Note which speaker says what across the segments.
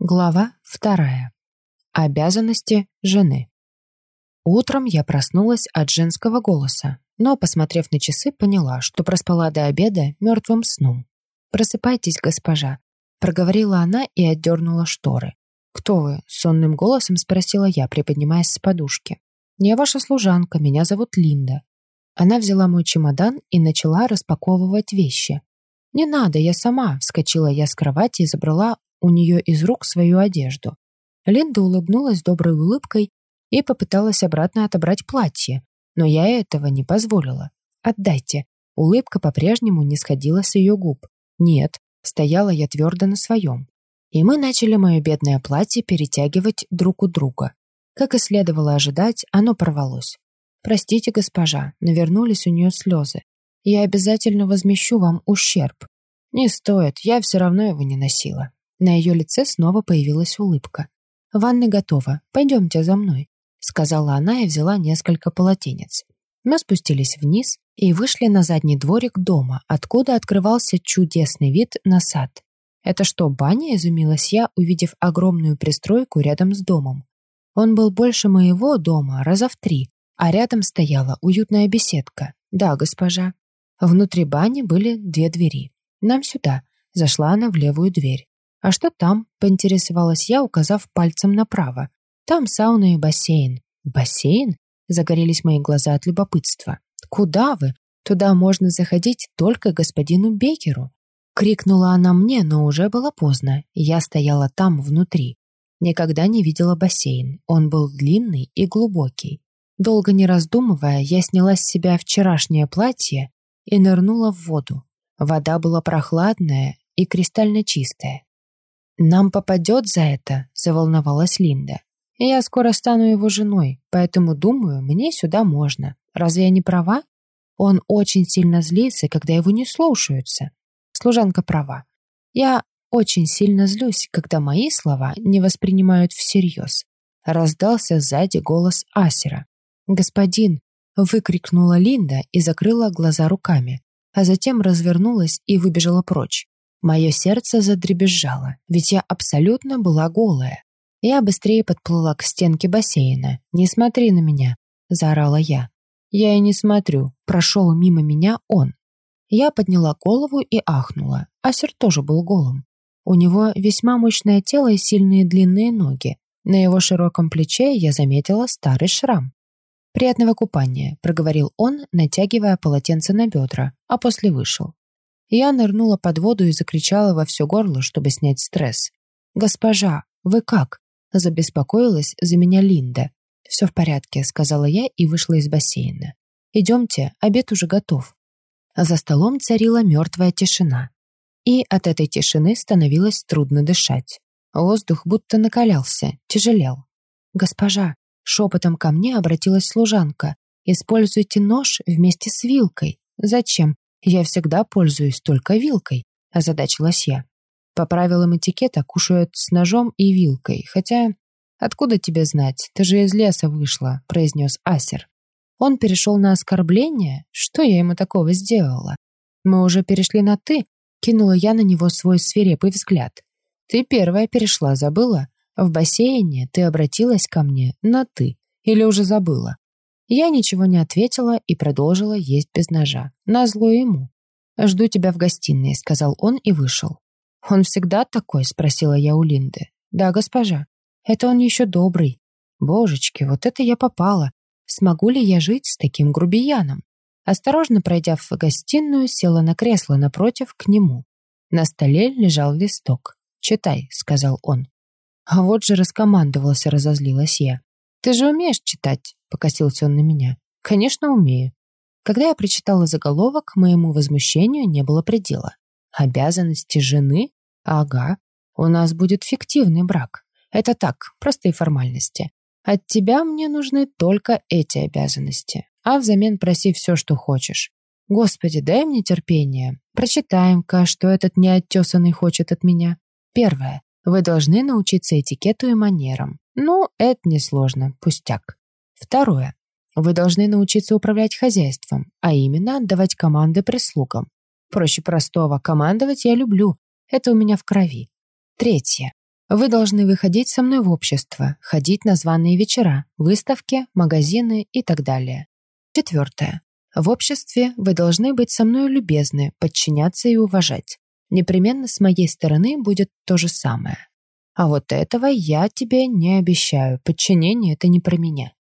Speaker 1: Глава вторая. Обязанности жены. Утром я проснулась от женского голоса, но, посмотрев на часы, поняла, что проспала до обеда мертвым сном. «Просыпайтесь, госпожа», — проговорила она и отдернула шторы. «Кто вы?» — сонным голосом спросила я, приподнимаясь с подушки. «Я ваша служанка, меня зовут Линда». Она взяла мой чемодан и начала распаковывать вещи. «Не надо, я сама», — вскочила я с кровати и забрала у нее из рук свою одежду. Линда улыбнулась доброй улыбкой и попыталась обратно отобрать платье, но я этого не позволила. «Отдайте». Улыбка по-прежнему не сходила с ее губ. «Нет», стояла я твердо на своем. И мы начали мое бедное платье перетягивать друг у друга. Как и следовало ожидать, оно порвалось. «Простите, госпожа», навернулись у нее слезы. «Я обязательно возмещу вам ущерб». «Не стоит, я все равно его не носила». На ее лице снова появилась улыбка. «Ванна готова. Пойдемте за мной», — сказала она и взяла несколько полотенец. Мы спустились вниз и вышли на задний дворик дома, откуда открывался чудесный вид на сад. «Это что, баня?» — изумилась я, увидев огромную пристройку рядом с домом. Он был больше моего дома раза в три, а рядом стояла уютная беседка. «Да, госпожа». Внутри бани были две двери. «Нам сюда», — зашла она в левую дверь. «А что там?» — поинтересовалась я, указав пальцем направо. «Там сауна и бассейн». «Бассейн?» — загорелись мои глаза от любопытства. «Куда вы? Туда можно заходить только господину Бекеру». Крикнула она мне, но уже было поздно. Я стояла там, внутри. Никогда не видела бассейн. Он был длинный и глубокий. Долго не раздумывая, я сняла с себя вчерашнее платье и нырнула в воду. Вода была прохладная и кристально чистая. «Нам попадет за это?» — заволновалась Линда. «Я скоро стану его женой, поэтому, думаю, мне сюда можно. Разве я не права? Он очень сильно злится, когда его не слушаются. Служанка права. Я очень сильно злюсь, когда мои слова не воспринимают всерьез». Раздался сзади голос Асера. «Господин!» — выкрикнула Линда и закрыла глаза руками, а затем развернулась и выбежала прочь. Мое сердце задребезжало, ведь я абсолютно была голая. Я быстрее подплыла к стенке бассейна. «Не смотри на меня!» – заорала я. «Я и не смотрю. Прошел мимо меня он». Я подняла голову и ахнула. Асер тоже был голым. У него весьма мощное тело и сильные длинные ноги. На его широком плече я заметила старый шрам. «Приятного купания», — проговорил он, натягивая полотенце на бедра, а после вышел. Я нырнула под воду и закричала во все горло, чтобы снять стресс. «Госпожа, вы как?» Забеспокоилась за меня Линда. «Все в порядке», — сказала я и вышла из бассейна. «Идемте, обед уже готов». За столом царила мертвая тишина. И от этой тишины становилось трудно дышать. Воздух будто накалялся, тяжелел. «Госпожа», — шепотом ко мне обратилась служанка, «используйте нож вместе с вилкой». «Зачем?» «Я всегда пользуюсь только вилкой», — озадачилась я. По правилам этикета кушают с ножом и вилкой, хотя... «Откуда тебе знать? Ты же из леса вышла», — произнес Асер. Он перешел на оскорбление? Что я ему такого сделала? Мы уже перешли на «ты», кинула я на него свой свирепый взгляд. «Ты первая перешла, забыла? В бассейне ты обратилась ко мне на «ты». Или уже забыла?» Я ничего не ответила и продолжила есть без ножа. Назло ему. «Жду тебя в гостиной», — сказал он и вышел. «Он всегда такой?» — спросила я у Линды. «Да, госпожа. Это он еще добрый. Божечки, вот это я попала. Смогу ли я жить с таким грубияном?» Осторожно пройдя в гостиную, села на кресло напротив к нему. На столе лежал листок. «Читай», — сказал он. А вот же раскомандовался, разозлилась я. «Ты же умеешь читать?» — покосился он на меня. «Конечно, умею». Когда я прочитала заголовок, моему возмущению не было предела. «Обязанности жены? Ага. У нас будет фиктивный брак. Это так, простые формальности. От тебя мне нужны только эти обязанности, а взамен проси все, что хочешь. Господи, дай мне терпение. Прочитаем-ка, что этот неоттесанный хочет от меня. Первое. Вы должны научиться этикету и манерам. Ну, это несложно, пустяк. Второе. Вы должны научиться управлять хозяйством, а именно отдавать команды прислугам. Проще простого, командовать я люблю. Это у меня в крови. Третье. Вы должны выходить со мной в общество, ходить на званые вечера, выставки, магазины и так далее. Четвертое. В обществе вы должны быть со мной любезны, подчиняться и уважать. Непременно с моей стороны будет то же самое. А вот этого я тебе не обещаю. Подчинение — это не про меня.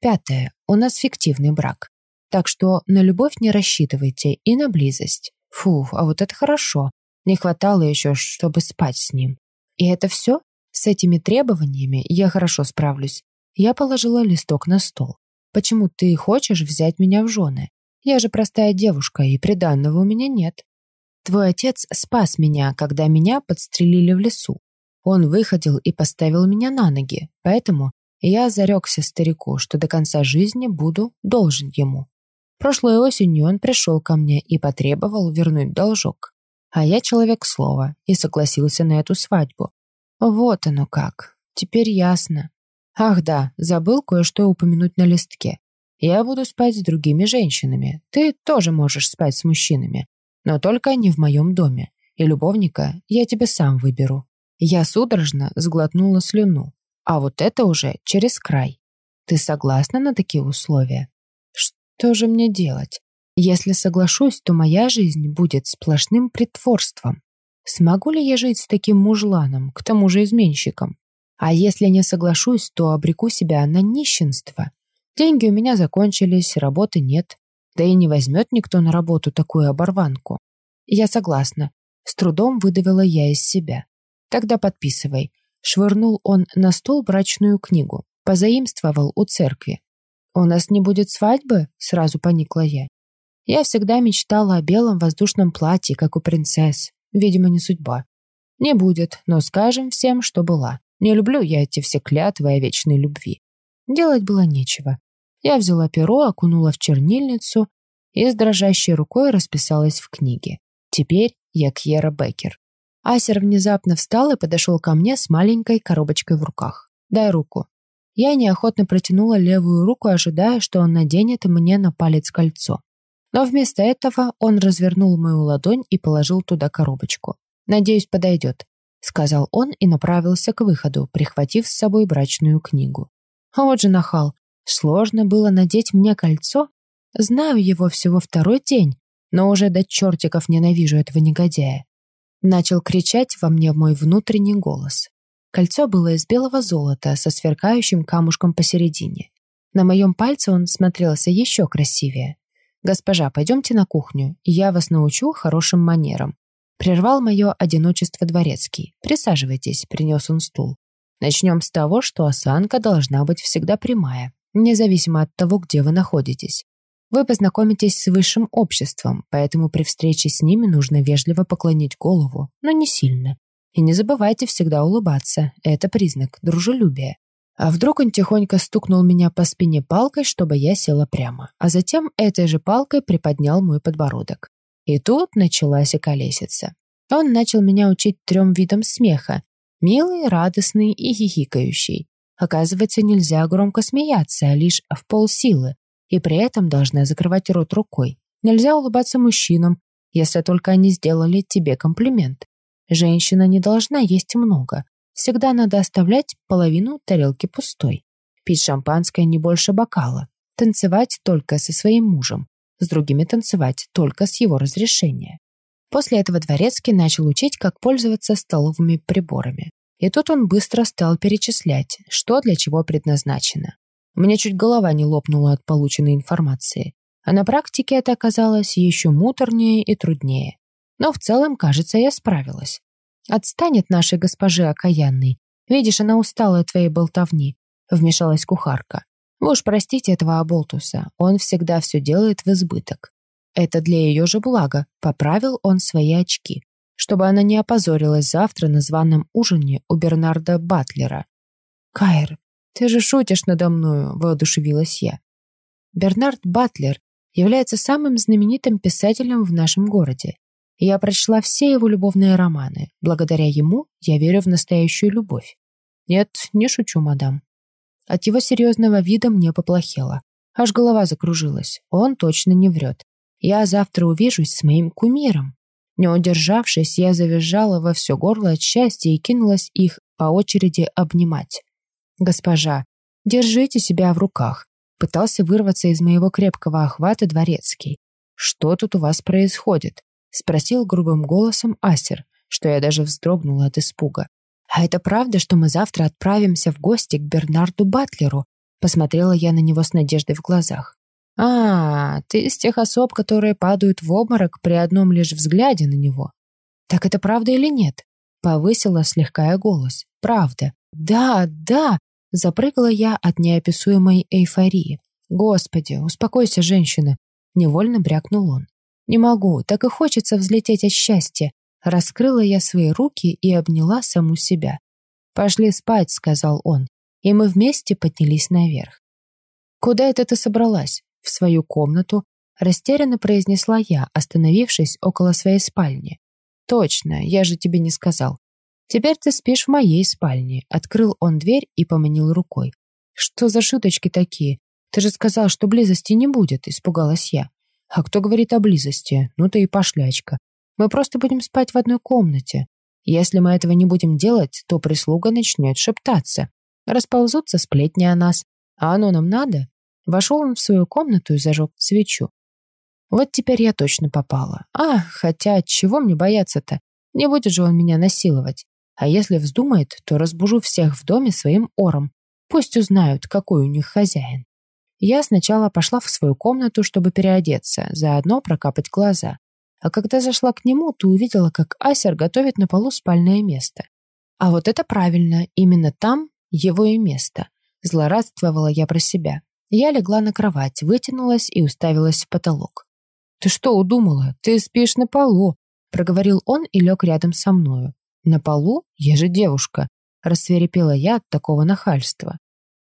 Speaker 1: Пятое. У нас фиктивный брак. Так что на любовь не рассчитывайте и на близость. Фу, а вот это хорошо. Не хватало еще, чтобы спать с ним. И это все? С этими требованиями я хорошо справлюсь. Я положила листок на стол. Почему ты хочешь взять меня в жены? Я же простая девушка, и приданного у меня нет. Твой отец спас меня, когда меня подстрелили в лесу. Он выходил и поставил меня на ноги, поэтому я зарекся старику, что до конца жизни буду должен ему. Прошлой осенью он пришел ко мне и потребовал вернуть должок. А я человек слова и согласился на эту свадьбу. Вот оно как. Теперь ясно. Ах да, забыл кое-что упомянуть на листке. Я буду спать с другими женщинами. Ты тоже можешь спать с мужчинами. Но только не в моем доме. И любовника я тебе сам выберу. Я судорожно сглотнула слюну. А вот это уже через край. Ты согласна на такие условия? Что же мне делать? Если соглашусь, то моя жизнь будет сплошным притворством. Смогу ли я жить с таким мужланом, к тому же изменщиком? А если не соглашусь, то обреку себя на нищенство. Деньги у меня закончились, работы нет. Да и не возьмет никто на работу такую оборванку. Я согласна. С трудом выдавила я из себя. Тогда подписывай. Швырнул он на стол брачную книгу. Позаимствовал у церкви. «У нас не будет свадьбы?» Сразу поникла я. Я всегда мечтала о белом воздушном платье, как у принцесс. Видимо, не судьба. Не будет, но скажем всем, что была. Не люблю я эти все клятвы о вечной любви. Делать было нечего. Я взяла перо, окунула в чернильницу и с дрожащей рукой расписалась в книге. Теперь я Кьера Беккер. Асер внезапно встал и подошел ко мне с маленькой коробочкой в руках. «Дай руку». Я неохотно протянула левую руку, ожидая, что он наденет мне на палец кольцо. Но вместо этого он развернул мою ладонь и положил туда коробочку. «Надеюсь, подойдет», — сказал он и направился к выходу, прихватив с собой брачную книгу. А вот же нахал. Сложно было надеть мне кольцо. Знаю его всего второй день, но уже до чертиков ненавижу этого негодяя. Начал кричать во мне мой внутренний голос. Кольцо было из белого золота со сверкающим камушком посередине. На моем пальце он смотрелся еще красивее. «Госпожа, пойдемте на кухню, и я вас научу хорошим манерам». Прервал мое одиночество дворецкий. «Присаживайтесь», — принес он стул. «Начнем с того, что осанка должна быть всегда прямая, независимо от того, где вы находитесь. Вы познакомитесь с высшим обществом, поэтому при встрече с ними нужно вежливо поклонить голову, но не сильно. И не забывайте всегда улыбаться, это признак дружелюбия. А вдруг он тихонько стукнул меня по спине палкой, чтобы я села прямо, а затем этой же палкой приподнял мой подбородок. И тут началась околесица. Он начал меня учить трем видам смеха. Милый, радостный и хихикающий. Оказывается, нельзя громко смеяться, а лишь в полсилы, и при этом должна закрывать рот рукой. Нельзя улыбаться мужчинам, если только они сделали тебе комплимент. Женщина не должна есть много, Всегда надо оставлять половину тарелки пустой. Пить шампанское не больше бокала. Танцевать только со своим мужем. С другими танцевать только с его разрешения. После этого Дворецкий начал учить, как пользоваться столовыми приборами. И тут он быстро стал перечислять, что для чего предназначено. У меня чуть голова не лопнула от полученной информации. А на практике это оказалось еще муторнее и труднее. Но в целом, кажется, я справилась. Отстанет нашей госпожи окаянной. Видишь, она устала от твоей болтовни», — вмешалась кухарка. «Вы уж простите этого оболтуса, он всегда все делает в избыток. Это для ее же блага», — поправил он свои очки, чтобы она не опозорилась завтра на званом ужине у Бернарда Батлера. «Кайр, ты же шутишь надо мною», — воодушевилась я. Бернард Батлер является самым знаменитым писателем в нашем городе. Я прочла все его любовные романы. Благодаря ему я верю в настоящую любовь. Нет, не шучу, мадам. От его серьезного вида мне поплохело. Аж голова закружилась. Он точно не врет. Я завтра увижусь с моим кумиром. Не удержавшись, я завизжала во все горло от счастья и кинулась их по очереди обнимать. «Госпожа, держите себя в руках», пытался вырваться из моего крепкого охвата дворецкий. «Что тут у вас происходит?» спросил грубым голосом Асер, что я даже вздрогнула от испуга. «А это правда, что мы завтра отправимся в гости к Бернарду Батлеру?» Посмотрела я на него с надеждой в глазах. «А, ты из тех особ, которые падают в обморок при одном лишь взгляде на него. Так это правда или нет?» Повысила слегка я голос. «Правда. Да, да!» Запрыгала я от неописуемой эйфории. «Господи, успокойся, женщина!» Невольно брякнул он. «Не могу, так и хочется взлететь от счастья. Раскрыла я свои руки и обняла саму себя. «Пошли спать», — сказал он, и мы вместе поднялись наверх. «Куда это ты собралась?» «В свою комнату», — растерянно произнесла я, остановившись около своей спальни. «Точно, я же тебе не сказал. Теперь ты спишь в моей спальне», — открыл он дверь и поманил рукой. «Что за шуточки такие? Ты же сказал, что близости не будет», — испугалась я. «А кто говорит о близости? Ну ты и пошлячка. Мы просто будем спать в одной комнате. Если мы этого не будем делать, то прислуга начнет шептаться. Расползутся сплетни о нас. А оно нам надо? Вошел он в свою комнату и зажег свечу. Вот теперь я точно попала. А, хотя чего мне бояться-то? Не будет же он меня насиловать. А если вздумает, то разбужу всех в доме своим ором. Пусть узнают, какой у них хозяин. Я сначала пошла в свою комнату, чтобы переодеться, заодно прокапать глаза а когда зашла к нему, то увидела, как Асер готовит на полу спальное место. А вот это правильно, именно там его и место. Злорадствовала я про себя. Я легла на кровать, вытянулась и уставилась в потолок. «Ты что удумала? Ты спишь на полу», — проговорил он и лег рядом со мною. «На полу? Я же девушка», — рассверепела я от такого нахальства.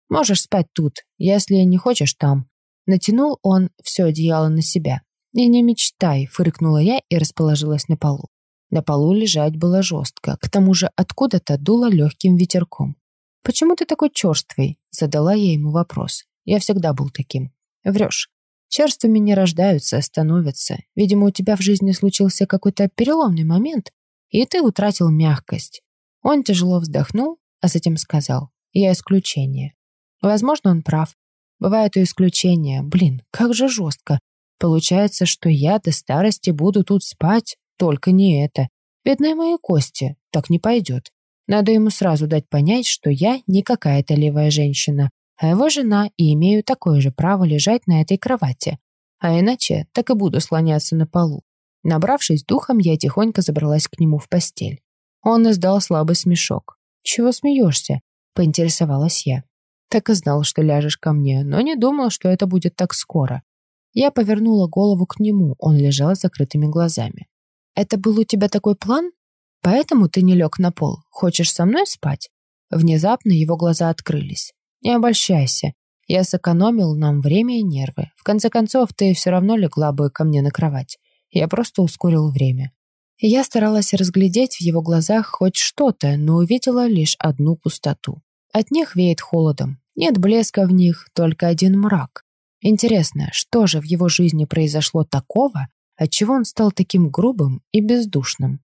Speaker 1: «Можешь спать тут, если не хочешь там». Натянул он все одеяло на себя. «И не мечтай», — фыркнула я и расположилась на полу. На полу лежать было жестко, к тому же откуда-то дуло легким ветерком. «Почему ты такой черствый?» — задала я ему вопрос. «Я всегда был таким». «Врешь. Черствыми не рождаются, а становятся. Видимо, у тебя в жизни случился какой-то переломный момент, и ты утратил мягкость». Он тяжело вздохнул, а затем сказал, «Я исключение». Возможно, он прав. Бывают и исключения. Блин, как же жестко. Получается, что я до старости буду тут спать, только не это. Бедные мои кости, так не пойдет. Надо ему сразу дать понять, что я не какая-то левая женщина, а его жена и имею такое же право лежать на этой кровати. А иначе так и буду слоняться на полу. Набравшись духом, я тихонько забралась к нему в постель. Он издал слабый смешок. «Чего смеешься?» — поинтересовалась я. Так и знал, что ляжешь ко мне, но не думал, что это будет так скоро. Я повернула голову к нему, он лежал с закрытыми глазами. «Это был у тебя такой план? Поэтому ты не лег на пол? Хочешь со мной спать?» Внезапно его глаза открылись. «Не обольщайся. Я сэкономил нам время и нервы. В конце концов, ты все равно легла бы ко мне на кровать. Я просто ускорил время». Я старалась разглядеть в его глазах хоть что-то, но увидела лишь одну пустоту. От них веет холодом. Нет блеска в них, только один мрак. Интересно, что же в его жизни произошло такого, отчего он стал таким грубым и бездушным?